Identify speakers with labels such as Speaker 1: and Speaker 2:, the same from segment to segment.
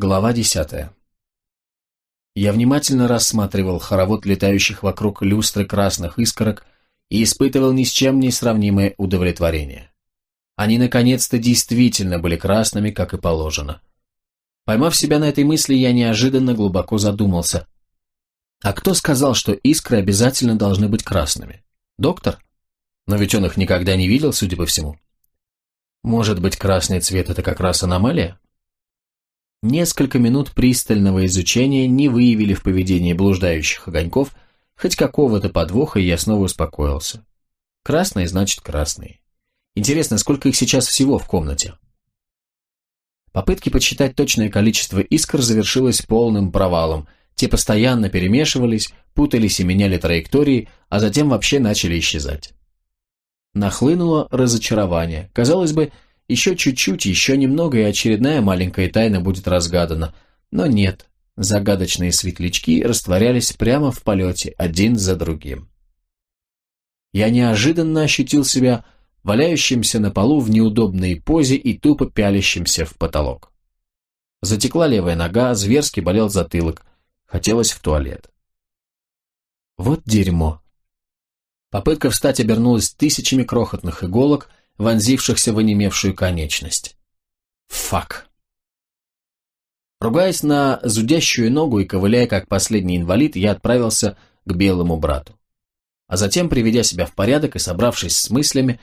Speaker 1: Глава десятая. Я внимательно рассматривал хоровод летающих вокруг люстры красных искорок и испытывал ни с чем не сравнимое удовлетворение. Они наконец-то действительно были красными, как и положено. Поймав себя на этой мысли, я неожиданно глубоко задумался. А кто сказал, что искры обязательно должны быть красными? Доктор? Но ведь он их никогда не видел, судя по всему. Может быть, красный цвет – это как раз аномалия? Несколько минут пристального изучения не выявили в поведении блуждающих огоньков хоть какого-то подвоха, и я снова успокоился. Красные значит красные. Интересно, сколько их сейчас всего в комнате? Попытки подсчитать точное количество искр завершилось полным провалом. Те постоянно перемешивались, путались и меняли траектории, а затем вообще начали исчезать. Нахлынуло разочарование. Казалось бы, еще чуть-чуть, еще немного, и очередная маленькая тайна будет разгадана. Но нет, загадочные светлячки растворялись прямо в полете, один за другим. Я неожиданно ощутил себя валяющимся на полу в неудобной позе и тупо пялящимся в потолок. Затекла левая нога, зверски болел затылок. Хотелось в туалет. Вот дерьмо. Попытка встать обернулась тысячами крохотных иголок, вонзившихся в онемевшую конечность. Фак. Ругаясь на зудящую ногу и ковыляя как последний инвалид, я отправился к белому брату. А затем, приведя себя в порядок и собравшись с мыслями,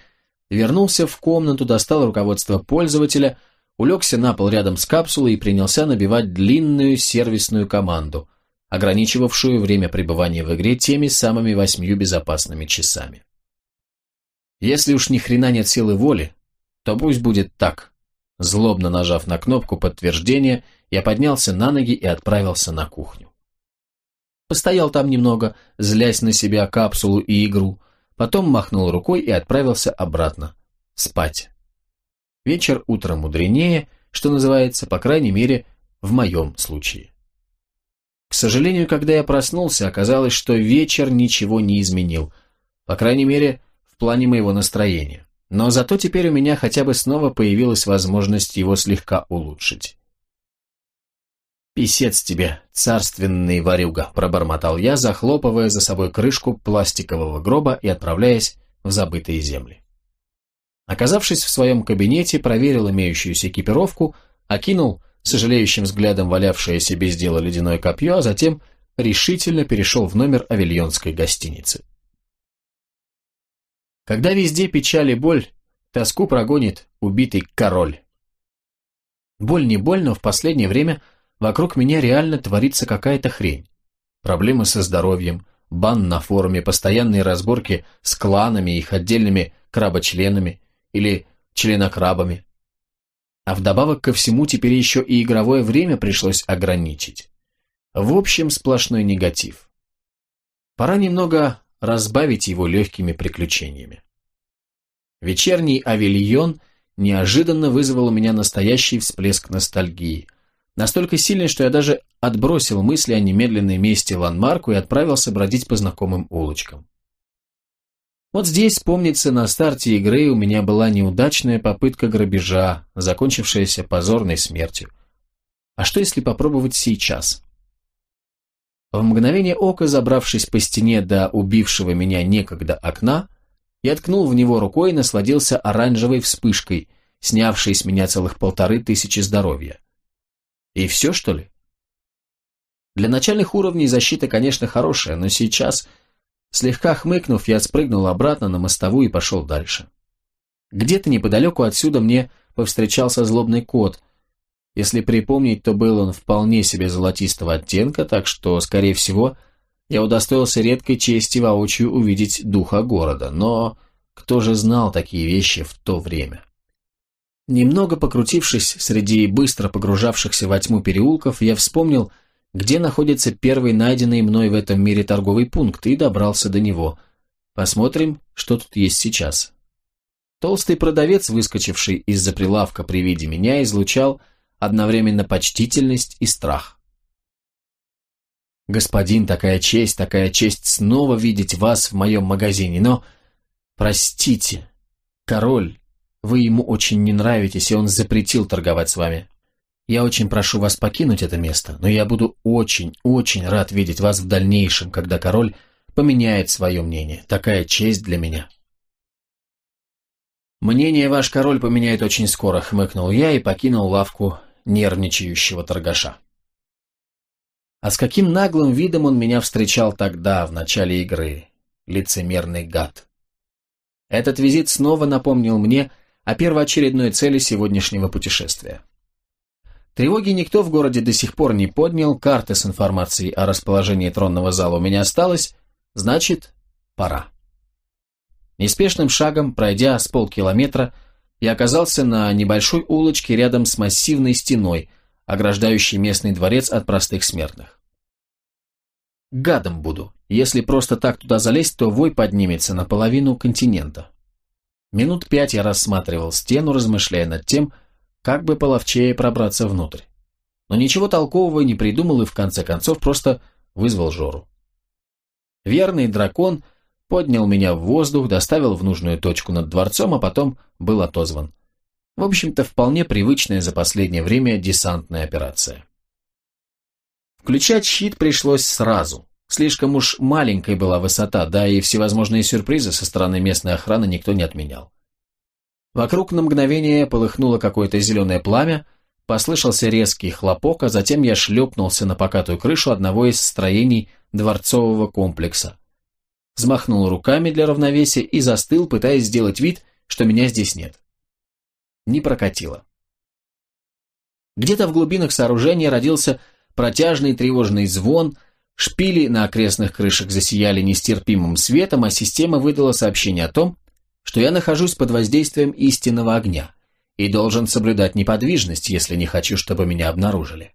Speaker 1: вернулся в комнату, достал руководство пользователя, улегся на пол рядом с капсулой и принялся набивать длинную сервисную команду, ограничивавшую время пребывания в игре теми самыми восьмью безопасными часами. Если уж ни хрена нет силы воли, то пусть будет так. Злобно нажав на кнопку подтверждения, я поднялся на ноги и отправился на кухню. Постоял там немного, злясь на себя капсулу и игру, потом махнул рукой и отправился обратно. Спать. Вечер утро мудренее, что называется, по крайней мере, в моем случае. К сожалению, когда я проснулся, оказалось, что вечер ничего не изменил. По крайней мере, в плане моего настроения. Но зато теперь у меня хотя бы снова появилась возможность его слегка улучшить. «Писец тебе, царственный ворюга», – пробормотал я, захлопывая за собой крышку пластикового гроба и отправляясь в забытые земли. Оказавшись в своем кабинете, проверил имеющуюся экипировку, окинул сожалеющим взглядом валявшееся без дела ледяное копье, а затем решительно перешел в номер авильонской гостиницы. Когда везде печаль и боль, тоску прогонит убитый король. Боль не боль, но в последнее время вокруг меня реально творится какая-то хрень. Проблемы со здоровьем, бан на форуме, постоянные разборки с кланами и их отдельными крабочленами или членокрабами. А вдобавок ко всему теперь еще и игровое время пришлось ограничить. В общем, сплошной негатив. Пора немного разбавить его легкими приключениями. Вечерний авильон неожиданно вызвал у меня настоящий всплеск ностальгии. Настолько сильный, что я даже отбросил мысли о немедленной мести Ланмарку и отправился бродить по знакомым улочкам. Вот здесь, помнится, на старте игры у меня была неудачная попытка грабежа, закончившаяся позорной смертью. А что если попробовать сейчас? В мгновение ока, забравшись по стене до убившего меня некогда окна, я ткнул в него рукой и насладился оранжевой вспышкой, снявшей с меня целых полторы тысячи здоровья. И все, что ли? Для начальных уровней защита, конечно, хорошая, но сейчас, слегка хмыкнув, я спрыгнул обратно на мостовую и пошел дальше. Где-то неподалеку отсюда мне повстречался злобный кот, если припомнить, то был он вполне себе золотистого оттенка, так что, скорее всего, я удостоился редкой чести воочию увидеть духа города, но кто же знал такие вещи в то время? Немного покрутившись среди быстро погружавшихся во тьму переулков, я вспомнил, где находится первый найденный мной в этом мире торговый пункт, и добрался до него. Посмотрим, что тут есть сейчас. Толстый продавец, выскочивший из-за прилавка при виде меня, излучал одновременно почтительность и страх. «Господин, такая честь, такая честь снова видеть вас в моем магазине, но... Простите, король, вы ему очень не нравитесь, и он запретил торговать с вами. Я очень прошу вас покинуть это место, но я буду очень-очень рад видеть вас в дальнейшем, когда король поменяет свое мнение. Такая честь для меня». «Мнение ваш король поменяет очень скоро», — хмыкнул я и покинул лавку нервничающего торгаша. А с каким наглым видом он меня встречал тогда, в начале игры. Лицемерный гад. Этот визит снова напомнил мне о первоочередной цели сегодняшнего путешествия. Тревоги никто в городе до сих пор не поднял, карты с информацией о расположении тронного зала у меня осталось, значит, пора. Неспешным шагом, пройдя с полкилометра, я оказался на небольшой улочке рядом с массивной стеной, ограждающей местный дворец от простых смертных. Гадом буду. Если просто так туда залезть, то вой поднимется на половину континента. Минут пять я рассматривал стену, размышляя над тем, как бы половчее пробраться внутрь. Но ничего толкового не придумал и в конце концов просто вызвал Жору. Верный дракон поднял меня в воздух, доставил в нужную точку над дворцом, а потом был отозван. В общем-то, вполне привычная за последнее время десантная операция. Включать щит пришлось сразу. Слишком уж маленькой была высота, да и всевозможные сюрпризы со стороны местной охраны никто не отменял. Вокруг на мгновение полыхнуло какое-то зеленое пламя, послышался резкий хлопок, а затем я шлепнулся на покатую крышу одного из строений дворцового комплекса. Взмахнул руками для равновесия и застыл, пытаясь сделать вид, что меня здесь нет. Не прокатило. Где-то в глубинах сооружения родился протяжный тревожный звон, шпили на окрестных крышах засияли нестерпимым светом, а система выдала сообщение о том, что я нахожусь под воздействием истинного огня и должен соблюдать неподвижность, если не хочу, чтобы меня обнаружили.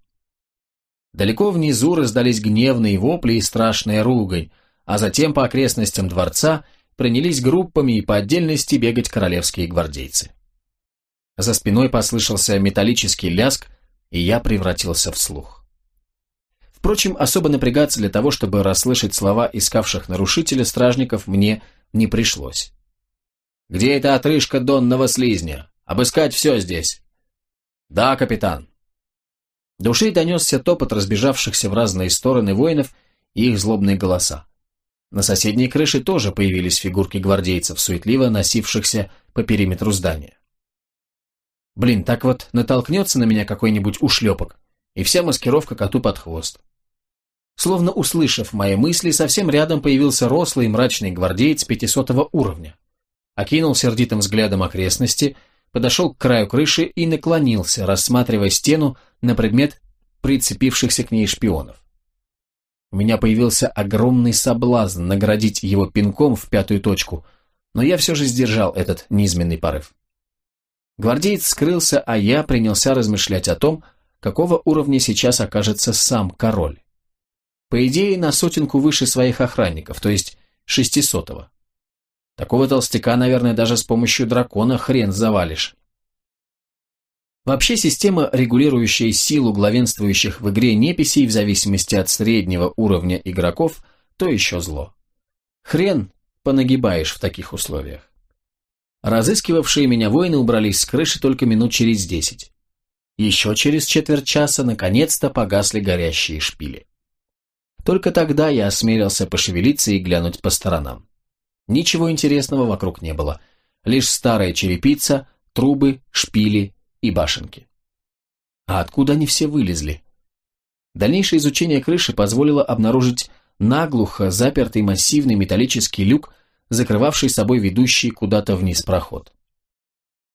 Speaker 1: Далеко внизу раздались гневные вопли и страшная ругань, а затем по окрестностям дворца принялись группами и по отдельности бегать королевские гвардейцы. За спиной послышался металлический ляск, и я превратился в слух. Впрочем, особо напрягаться для того, чтобы расслышать слова искавших нарушителя стражников, мне не пришлось. «Где эта отрыжка донного слизня? Обыскать все здесь!» «Да, капитан!» До ушей донесся топот разбежавшихся в разные стороны воинов и их злобные голоса. На соседней крыше тоже появились фигурки гвардейцев, суетливо носившихся по периметру здания. Блин, так вот натолкнется на меня какой-нибудь ушлепок, и вся маскировка коту под хвост. Словно услышав мои мысли, совсем рядом появился рослый мрачный гвардеец пятисотого уровня. Окинул сердитым взглядом окрестности, подошел к краю крыши и наклонился, рассматривая стену на предмет прицепившихся к ней шпионов. У меня появился огромный соблазн наградить его пинком в пятую точку, но я все же сдержал этот низменный порыв. Гвардеец скрылся, а я принялся размышлять о том, какого уровня сейчас окажется сам король. По идее, на сотенку выше своих охранников, то есть шестисотого. Такого толстяка, наверное, даже с помощью дракона хрен завалишь. Вообще система, регулирующая силу главенствующих в игре неписей в зависимости от среднего уровня игроков, то еще зло. Хрен понагибаешь в таких условиях. Разыскивавшие меня воины убрались с крыши только минут через десять. Еще через четверть часа наконец-то погасли горящие шпили. Только тогда я осмелился пошевелиться и глянуть по сторонам. Ничего интересного вокруг не было. Лишь старая черепица, трубы, шпили и башенки. А откуда они все вылезли? Дальнейшее изучение крыши позволило обнаружить наглухо запертый массивный металлический люк, закрывавший собой ведущий куда-то вниз проход.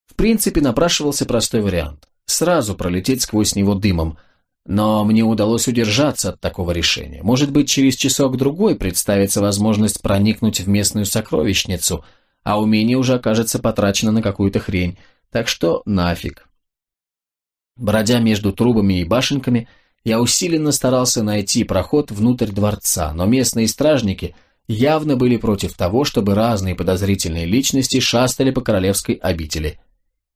Speaker 1: В принципе, напрашивался простой вариант – сразу пролететь сквозь него дымом, но мне удалось удержаться от такого решения. Может быть, через часок-другой представится возможность проникнуть в местную сокровищницу, а умение уже окажется потрачено на какую-то хрень, так что нафиг. Бродя между трубами и башенками, я усиленно старался найти проход внутрь дворца, но местные стражники явно были против того, чтобы разные подозрительные личности шастали по королевской обители.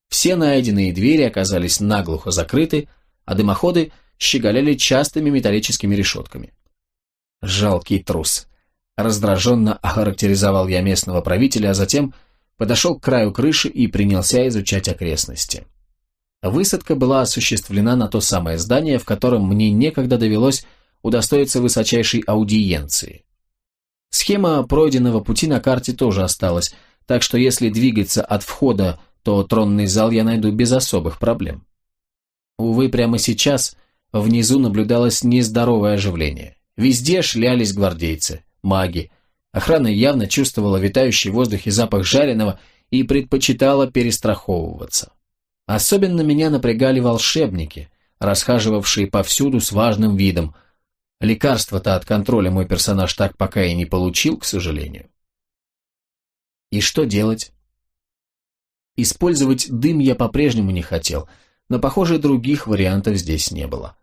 Speaker 1: Все найденные двери оказались наглухо закрыты, а дымоходы щеголяли частыми металлическими решетками. Жалкий трус. Раздраженно охарактеризовал я местного правителя, а затем подошел к краю крыши и принялся изучать окрестности. Высадка была осуществлена на то самое здание, в котором мне некогда довелось удостоиться высочайшей аудиенции. Схема пройденного пути на карте тоже осталась, так что если двигаться от входа, то тронный зал я найду без особых проблем. Увы, прямо сейчас внизу наблюдалось нездоровое оживление. Везде шлялись гвардейцы, маги. Охрана явно чувствовала витающий в воздухе запах жареного и предпочитала перестраховываться. Особенно меня напрягали волшебники, расхаживавшие повсюду с важным видом – Лекарства-то от контроля мой персонаж так пока и не получил, к сожалению. И что делать? Использовать дым я по-прежнему не хотел, но, похоже, других вариантов здесь не было.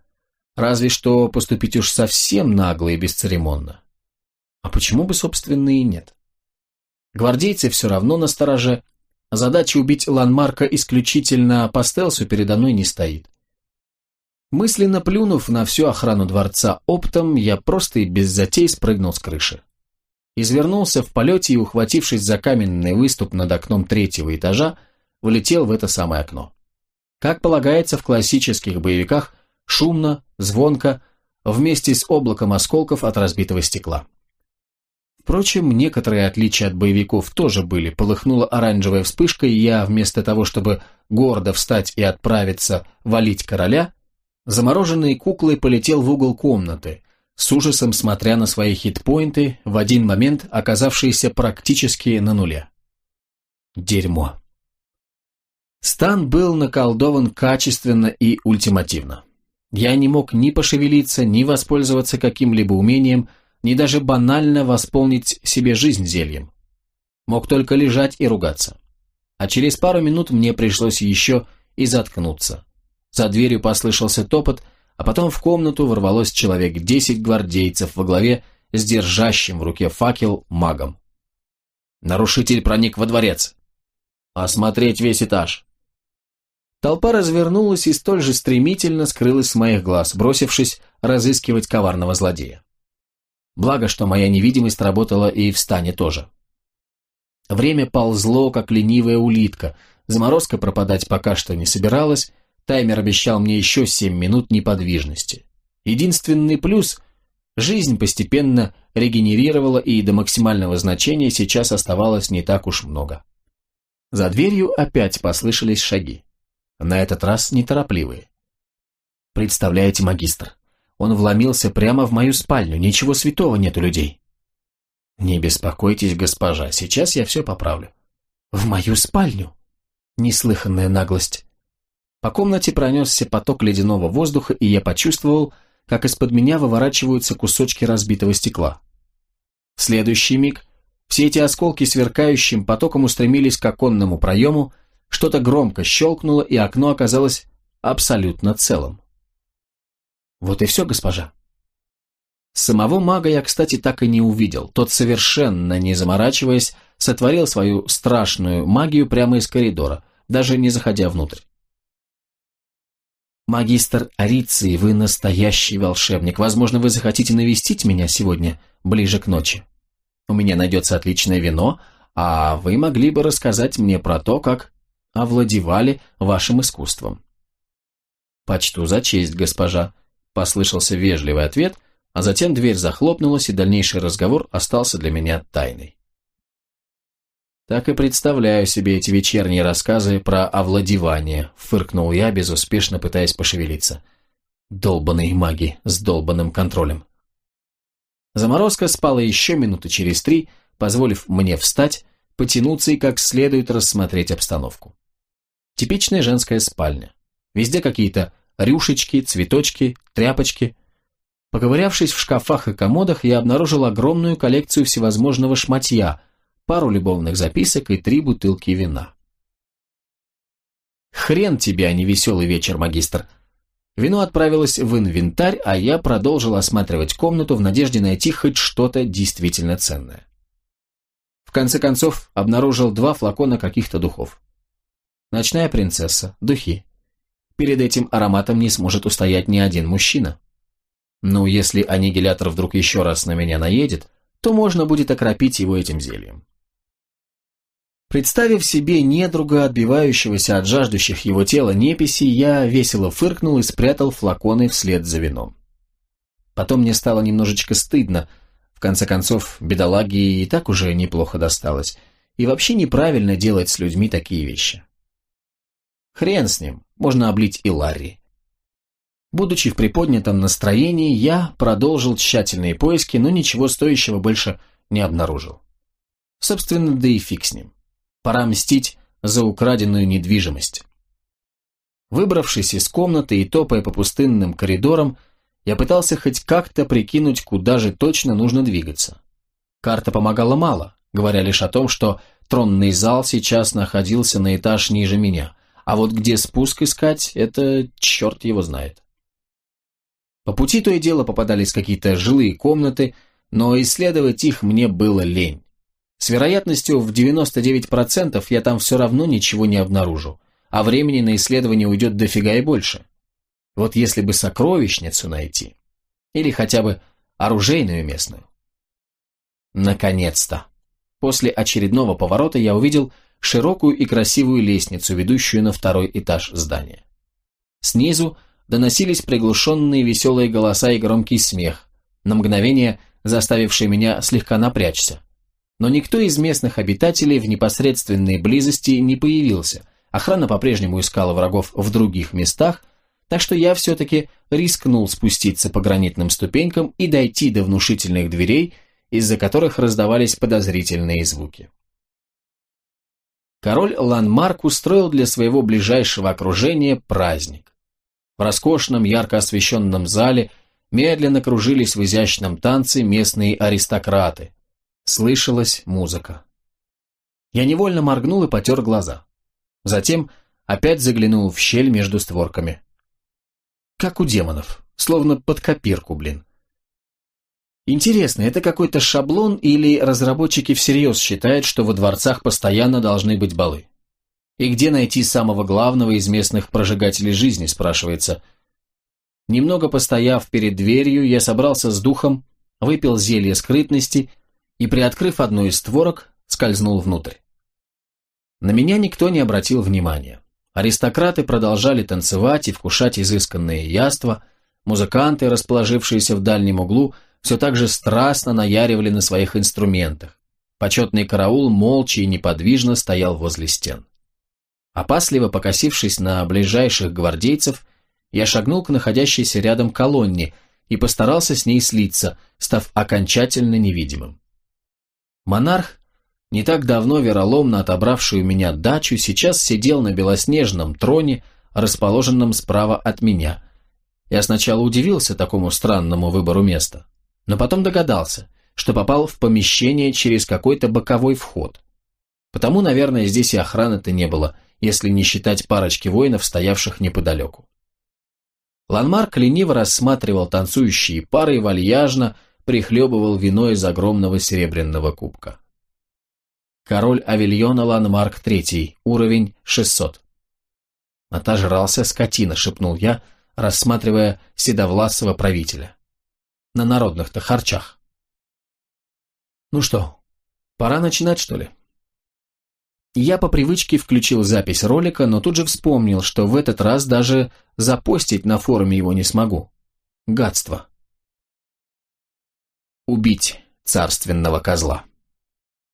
Speaker 1: Разве что поступить уж совсем нагло и бесцеремонно. А почему бы, собственно, и нет? Гвардейцы все равно на стороже, задача убить Ланмарка исключительно по стелсу передо мной не стоит. Мысленно плюнув на всю охрану дворца оптом, я просто и без затей спрыгнул с крыши. Извернулся в полете и, ухватившись за каменный выступ над окном третьего этажа, влетел в это самое окно. Как полагается в классических боевиках, шумно, звонко, вместе с облаком осколков от разбитого стекла. Впрочем, некоторые отличия от боевиков тоже были. Полыхнула оранжевая вспышка, и я, вместо того, чтобы гордо встать и отправиться валить короля, Замороженной куклой полетел в угол комнаты, с ужасом смотря на свои хитпоинты, в один момент оказавшиеся практически на нуле. Дерьмо. Стан был наколдован качественно и ультимативно. Я не мог ни пошевелиться, ни воспользоваться каким-либо умением, ни даже банально восполнить себе жизнь зельем. Мог только лежать и ругаться. А через пару минут мне пришлось еще и заткнуться. За дверью послышался топот, а потом в комнату ворвалось человек десять гвардейцев во главе с держащим в руке факел магом. Нарушитель проник во дворец. Осмотреть весь этаж. Толпа развернулась и столь же стремительно скрылась с моих глаз, бросившись разыскивать коварного злодея. Благо, что моя невидимость работала и в стане тоже. Время ползло, как ленивая улитка, заморозка пропадать пока что не собиралась, Таймер обещал мне еще семь минут неподвижности. Единственный плюс – жизнь постепенно регенерировала, и до максимального значения сейчас оставалось не так уж много. За дверью опять послышались шаги. На этот раз неторопливые. Представляете, магистр, он вломился прямо в мою спальню, ничего святого нет у людей. Не беспокойтесь, госпожа, сейчас я все поправлю. В мою спальню? Неслыханная наглость. По комнате пронесся поток ледяного воздуха, и я почувствовал, как из-под меня выворачиваются кусочки разбитого стекла. В следующий миг все эти осколки сверкающим потоком устремились к оконному проему, что-то громко щелкнуло, и окно оказалось абсолютно целым. Вот и все, госпожа. Самого мага я, кстати, так и не увидел. Тот, совершенно не заморачиваясь, сотворил свою страшную магию прямо из коридора, даже не заходя внутрь. «Магистр Ариций, вы настоящий волшебник. Возможно, вы захотите навестить меня сегодня, ближе к ночи. У меня найдется отличное вино, а вы могли бы рассказать мне про то, как овладевали вашим искусством». «Почту за честь, госпожа», — послышался вежливый ответ, а затем дверь захлопнулась, и дальнейший разговор остался для меня тайной. Так и представляю себе эти вечерние рассказы про овладевание, фыркнул я, безуспешно пытаясь пошевелиться. Долбаные маги с долбанным контролем. Заморозка спала еще минуты через три, позволив мне встать, потянуться и как следует рассмотреть обстановку. Типичная женская спальня. Везде какие-то рюшечки, цветочки, тряпочки. Поковырявшись в шкафах и комодах, я обнаружил огромную коллекцию всевозможного шматья, пару любовных записок и три бутылки вина. Хрен тебе, а не веселый вечер, магистр. Вино отправилось в инвентарь, а я продолжил осматривать комнату в надежде найти хоть что-то действительно ценное. В конце концов, обнаружил два флакона каких-то духов. Ночная принцесса, духи. Перед этим ароматом не сможет устоять ни один мужчина. Ну, если аннигилятор вдруг еще раз на меня наедет, то можно будет окропить его этим зельем. Представив себе недруга, отбивающегося от жаждущих его тела неписи, я весело фыркнул и спрятал флаконы вслед за вином. Потом мне стало немножечко стыдно. В конце концов, бедолаге и так уже неплохо досталось. И вообще неправильно делать с людьми такие вещи. Хрен с ним, можно облить и Ларри. Будучи в приподнятом настроении, я продолжил тщательные поиски, но ничего стоящего больше не обнаружил. Собственно, да и фиг с ним. Пора мстить за украденную недвижимость. Выбравшись из комнаты и топая по пустынным коридорам, я пытался хоть как-то прикинуть, куда же точно нужно двигаться. Карта помогала мало, говоря лишь о том, что тронный зал сейчас находился на этаж ниже меня, а вот где спуск искать, это черт его знает. По пути то и дело попадались какие-то жилые комнаты, но исследовать их мне было лень. С вероятностью в 99% я там все равно ничего не обнаружу, а времени на исследование уйдет дофига и больше. Вот если бы сокровищницу найти, или хотя бы оружейную местную. Наконец-то! После очередного поворота я увидел широкую и красивую лестницу, ведущую на второй этаж здания. Снизу доносились приглушенные веселые голоса и громкий смех, на мгновение заставивший меня слегка напрячься но никто из местных обитателей в непосредственной близости не появился. Охрана по-прежнему искала врагов в других местах, так что я все-таки рискнул спуститься по гранитным ступенькам и дойти до внушительных дверей, из-за которых раздавались подозрительные звуки. Король Ланмарк устроил для своего ближайшего окружения праздник. В роскошном, ярко освещенном зале медленно кружились в изящном танце местные аристократы, Слышалась музыка. Я невольно моргнул и потер глаза. Затем опять заглянул в щель между створками. Как у демонов, словно под копирку, блин. Интересно, это какой-то шаблон или разработчики всерьез считают, что во дворцах постоянно должны быть балы? И где найти самого главного из местных прожигателей жизни, спрашивается. Немного постояв перед дверью, я собрался с духом, выпил зелье скрытности и, приоткрыв одну из створок, скользнул внутрь. На меня никто не обратил внимания. Аристократы продолжали танцевать и вкушать изысканные яства, музыканты, расположившиеся в дальнем углу, все так же страстно наяривали на своих инструментах. Почетный караул молча и неподвижно стоял возле стен. Опасливо покосившись на ближайших гвардейцев, я шагнул к находящейся рядом колонне и постарался с ней слиться, став окончательно невидимым. Монарх, не так давно вероломно отобравший у меня дачу, сейчас сидел на белоснежном троне, расположенном справа от меня. Я сначала удивился такому странному выбору места, но потом догадался, что попал в помещение через какой-то боковой вход. Потому, наверное, здесь и охраны-то не было, если не считать парочки воинов, стоявших неподалеку. Ланмарк лениво рассматривал танцующие пары и вальяжно, прихлебывал вино из огромного серебряного кубка. Король Авильона Ланмарк III, уровень 600. Отожрался скотина, шепнул я, рассматривая седовласого правителя. На народных-то харчах. Ну что, пора начинать, что ли? Я по привычке включил запись ролика, но тут же вспомнил, что в этот раз даже запостить на форуме его не смогу. Гадство убить царственного козла.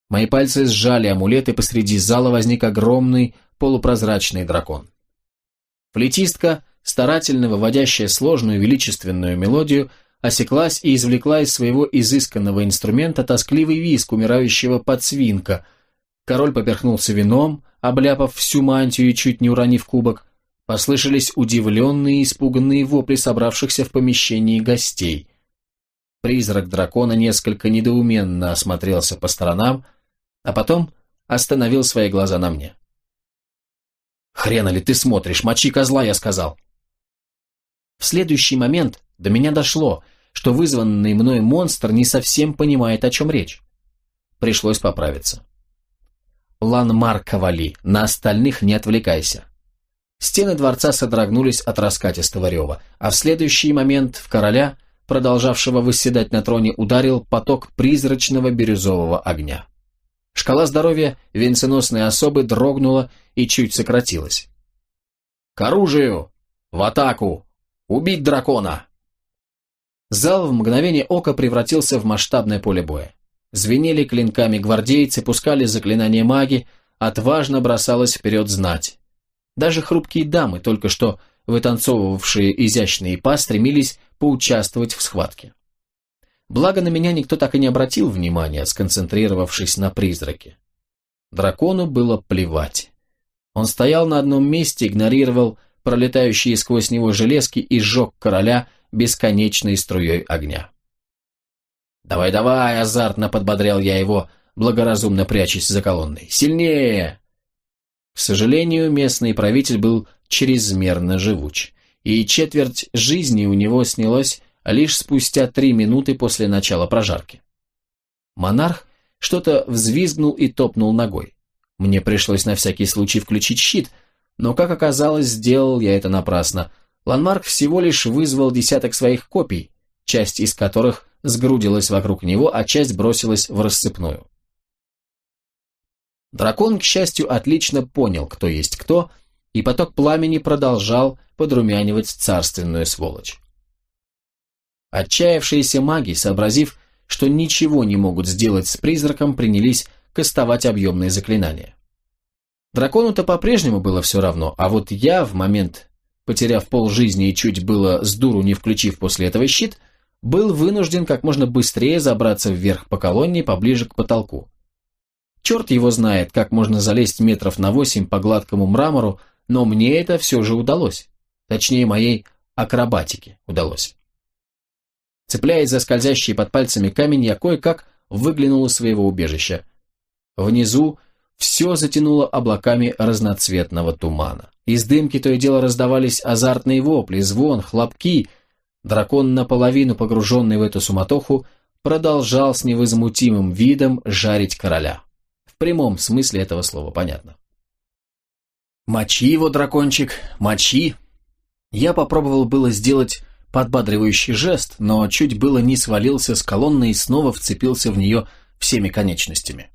Speaker 1: Мои пальцы сжали амулет, и посреди зала возник огромный полупрозрачный дракон. Флетистка, старательно выводящая сложную величественную мелодию, осеклась и извлекла из своего изысканного инструмента тоскливый виск умирающего подсвинка. Король поперхнулся вином, обляпав всю мантию и чуть не уронив кубок. Послышались удивленные и испуганные вопли собравшихся в помещении гостей. Призрак дракона несколько недоуменно осмотрелся по сторонам, а потом остановил свои глаза на мне. «Хрена ли ты смотришь? Мочи козла, я сказал!» В следующий момент до меня дошло, что вызванный мной монстр не совсем понимает, о чем речь. Пришлось поправиться. Ланмар вали, на остальных не отвлекайся. Стены дворца содрогнулись от раскатистого рева, а в следующий момент в короля продолжавшего восседать на троне, ударил поток призрачного бирюзового огня. Шкала здоровья венценосной особы дрогнула и чуть сократилась. «К оружию! В атаку! Убить дракона!» Зал в мгновение ока превратился в масштабное поле боя. Звенели клинками гвардейцы, пускали заклинания маги, отважно бросалась вперед знать. Даже хрупкие дамы, только что вытанцовывавшие изящные па, стремились поучаствовать в схватке. Благо на меня никто так и не обратил внимания, сконцентрировавшись на призраке. Дракону было плевать. Он стоял на одном месте, игнорировал пролетающие сквозь него железки и сжег короля бесконечной струей огня. «Давай-давай!» – азартно подбодрял я его, благоразумно прячась за колонной. «Сильнее!» К сожалению, местный правитель был чрезмерно живуч, и четверть жизни у него снялось лишь спустя три минуты после начала прожарки. Монарх что-то взвизгнул и топнул ногой. Мне пришлось на всякий случай включить щит, но, как оказалось, сделал я это напрасно. Ланмарк всего лишь вызвал десяток своих копий, часть из которых сгрудилась вокруг него, а часть бросилась в рассыпную. Дракон, к счастью, отлично понял, кто есть кто, и поток пламени продолжал подрумянивать царственную сволочь. Отчаявшиеся маги, сообразив, что ничего не могут сделать с призраком, принялись кастовать объемные заклинания. Дракону-то по-прежнему было все равно, а вот я в момент, потеряв пол жизни и чуть было с дуру не включив после этого щит, был вынужден как можно быстрее забраться вверх по колонне поближе к потолку. Черт его знает, как можно залезть метров на восемь по гладкому мрамору, но мне это все же удалось. Точнее, моей акробатике удалось. Цепляясь за скользящий под пальцами камень, я кое-как выглянул из своего убежища. Внизу все затянуло облаками разноцветного тумана. Из дымки то и дело раздавались азартные вопли, звон, хлопки. Дракон, наполовину погруженный в эту суматоху, продолжал с невозмутимым видом жарить короля прямом смысле этого слова, понятно. «Мочи его, дракончик, мочи!» Я попробовал было сделать подбадривающий жест, но чуть было не свалился с колонны и снова вцепился в нее всеми конечностями.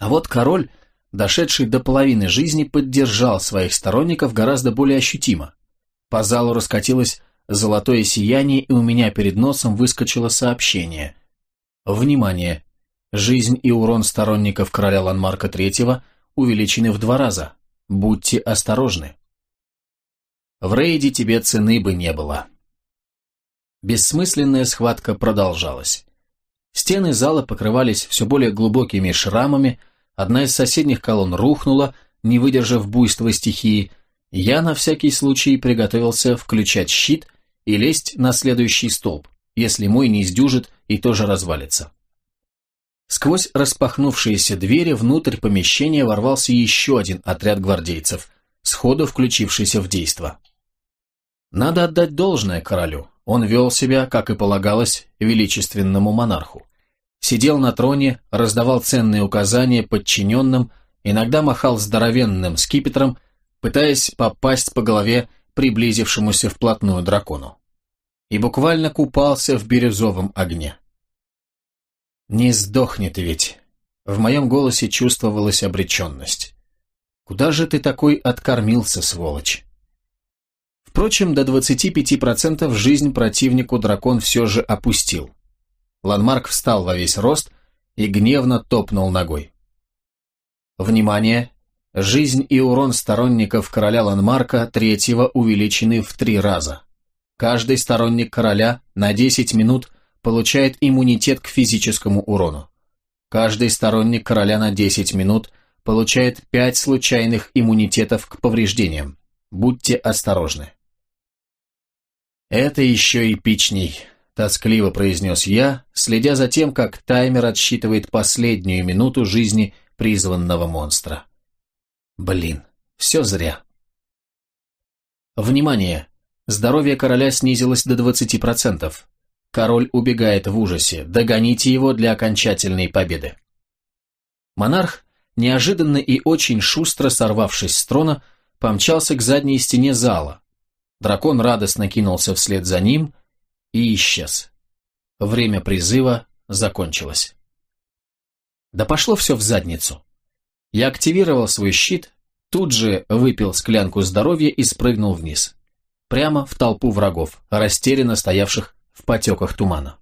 Speaker 1: А вот король, дошедший до половины жизни, поддержал своих сторонников гораздо более ощутимо. По залу раскатилось золотое сияние, и у меня перед носом выскочило сообщение. «Внимание! Жизнь и урон сторонников короля Ланмарка III увеличены в два раза. Будьте осторожны. В рейде тебе цены бы не было. Бессмысленная схватка продолжалась. Стены зала покрывались все более глубокими шрамами, одна из соседних колонн рухнула, не выдержав буйства стихии, я на всякий случай приготовился включать щит и лезть на следующий столб, если мой не издюжит и тоже развалится. Сквозь распахнувшиеся двери внутрь помещения ворвался еще один отряд гвардейцев, сходу включившийся в действо. Надо отдать должное королю. Он вел себя, как и полагалось, величественному монарху. Сидел на троне, раздавал ценные указания подчиненным, иногда махал здоровенным скипетром, пытаясь попасть по голове приблизившемуся вплотную дракону. И буквально купался в бирюзовом огне. «Не сдохнет ведь!» В моем голосе чувствовалась обреченность. «Куда же ты такой откормился, сволочь?» Впрочем, до 25% жизнь противнику дракон все же опустил. Ланмарк встал во весь рост и гневно топнул ногой. Внимание! Жизнь и урон сторонников короля Ланмарка третьего увеличены в три раза. Каждый сторонник короля на 10 минут получает иммунитет к физическому урону. Каждый сторонник короля на 10 минут получает 5 случайных иммунитетов к повреждениям. Будьте осторожны. «Это еще эпичней», – тоскливо произнес я, следя за тем, как таймер отсчитывает последнюю минуту жизни призванного монстра. Блин, все зря. Внимание! Здоровье короля снизилось до 20%. Король убегает в ужасе. Догоните его для окончательной победы. Монарх, неожиданно и очень шустро сорвавшись с трона, помчался к задней стене зала. Дракон радостно кинулся вслед за ним и исчез. Время призыва закончилось. Да пошло все в задницу. Я активировал свой щит, тут же выпил склянку здоровья и спрыгнул вниз. Прямо в толпу врагов, растерянно стоявших в потеках тумана.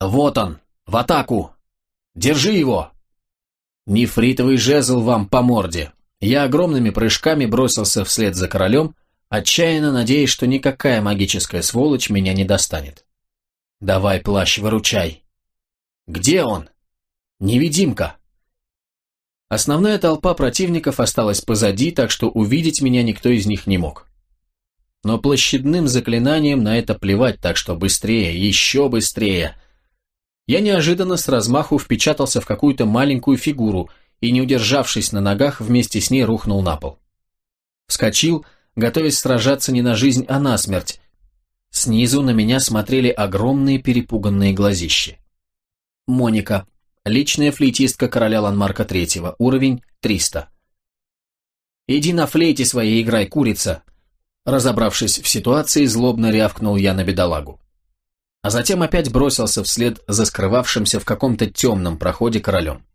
Speaker 1: «Вот он! В атаку! Держи его!» «Нефритовый жезл вам по морде!» Я огромными прыжками бросился вслед за королем, отчаянно надеясь, что никакая магическая сволочь меня не достанет. «Давай, плащ, выручай!» «Где он?» «Невидимка!» Основная толпа противников осталась позади, так что увидеть меня никто из них не мог. Но площадным заклинанием на это плевать, так что быстрее, еще быстрее. Я неожиданно с размаху впечатался в какую-то маленькую фигуру и, не удержавшись на ногах, вместе с ней рухнул на пол. Вскочил, готовясь сражаться не на жизнь, а на смерть. Снизу на меня смотрели огромные перепуганные глазищи. Моника. Личная флейтистка короля Ланмарка III. Уровень 300. «Иди на флейте своей играй, курица!» Разобравшись в ситуации, злобно рявкнул я на бедолагу. А затем опять бросился вслед за скрывавшимся в каком-то темном проходе королем.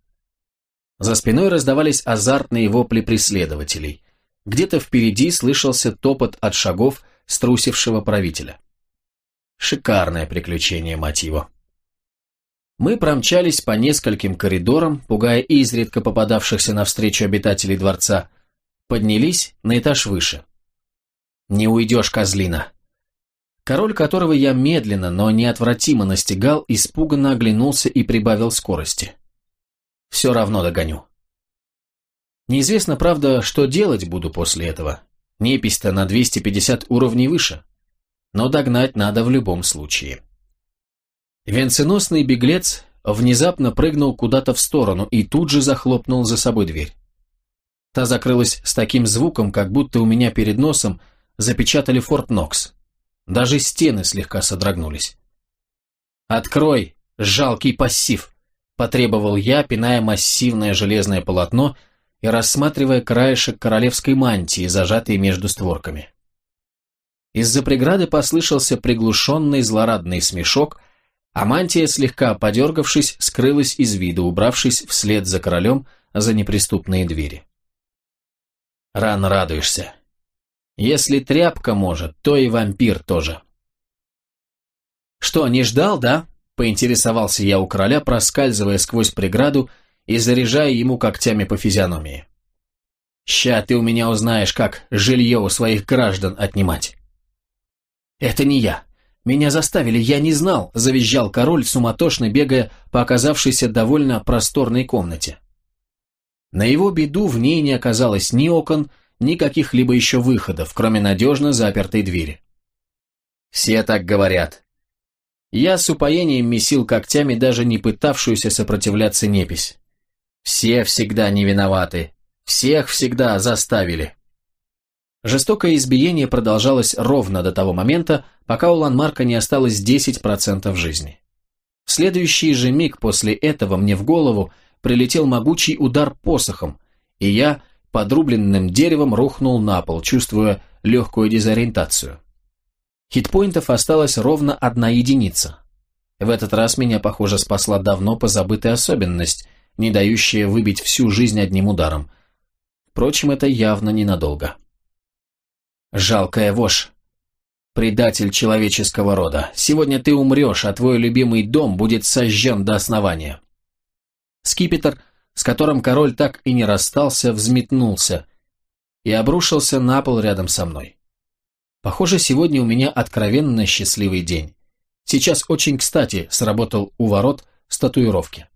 Speaker 1: За спиной раздавались азартные вопли преследователей. Где-то впереди слышался топот от шагов струсившего правителя. Шикарное приключение, его. Мы промчались по нескольким коридорам, пугая изредка попадавшихся навстречу обитателей дворца, поднялись на этаж выше. «Не уйдешь, козлина!» Король, которого я медленно, но неотвратимо настигал, испуганно оглянулся и прибавил скорости. «Все равно догоню». Неизвестно, правда, что делать буду после этого. Непись-то на 250 уровней выше. Но догнать надо в любом случае. Венценосный беглец внезапно прыгнул куда-то в сторону и тут же захлопнул за собой дверь. Та закрылась с таким звуком, как будто у меня перед носом запечатали Форт Нокс. Даже стены слегка содрогнулись. «Открой, жалкий пассив!» – потребовал я, пиная массивное железное полотно и рассматривая краешек королевской мантии, зажатый между створками. Из-за преграды послышался приглушенный злорадный смешок, а мантия, слегка подергавшись, скрылась из виду, убравшись вслед за королем за неприступные двери. Рано радуешься. Если тряпка может, то и вампир тоже. «Что, не ждал, да?» – поинтересовался я у короля, проскальзывая сквозь преграду и заряжая ему когтями по физиономии. «Ща ты у меня узнаешь, как жилье у своих граждан отнимать». «Это не я. Меня заставили, я не знал», – завизжал король, суматошно бегая по оказавшейся довольно просторной комнате. На его беду в ней не оказалось ни окон, ни каких-либо еще выходов, кроме надежно запертой двери. Все так говорят. Я с упоением месил когтями даже не пытавшуюся сопротивляться непись. Все всегда не виноваты, всех всегда заставили. Жестокое избиение продолжалось ровно до того момента, пока у Ланмарка не осталось 10% жизни. В следующий же миг после этого мне в голову прилетел могучий удар посохом, и я подрубленным деревом рухнул на пол, чувствуя легкую дезориентацию. Хитпоинтов осталась ровно одна единица. В этот раз меня, похоже, спасла давно позабытая особенность, не дающая выбить всю жизнь одним ударом. Впрочем, это явно ненадолго. Жалкая вошь. Предатель человеческого рода. Сегодня ты умрешь, а твой любимый дом будет сожжен до основания. Скипетр – с которым король так и не расстался, взметнулся и обрушился на пол рядом со мной. Похоже, сегодня у меня откровенно счастливый день. Сейчас очень кстати сработал у ворот с татуировки.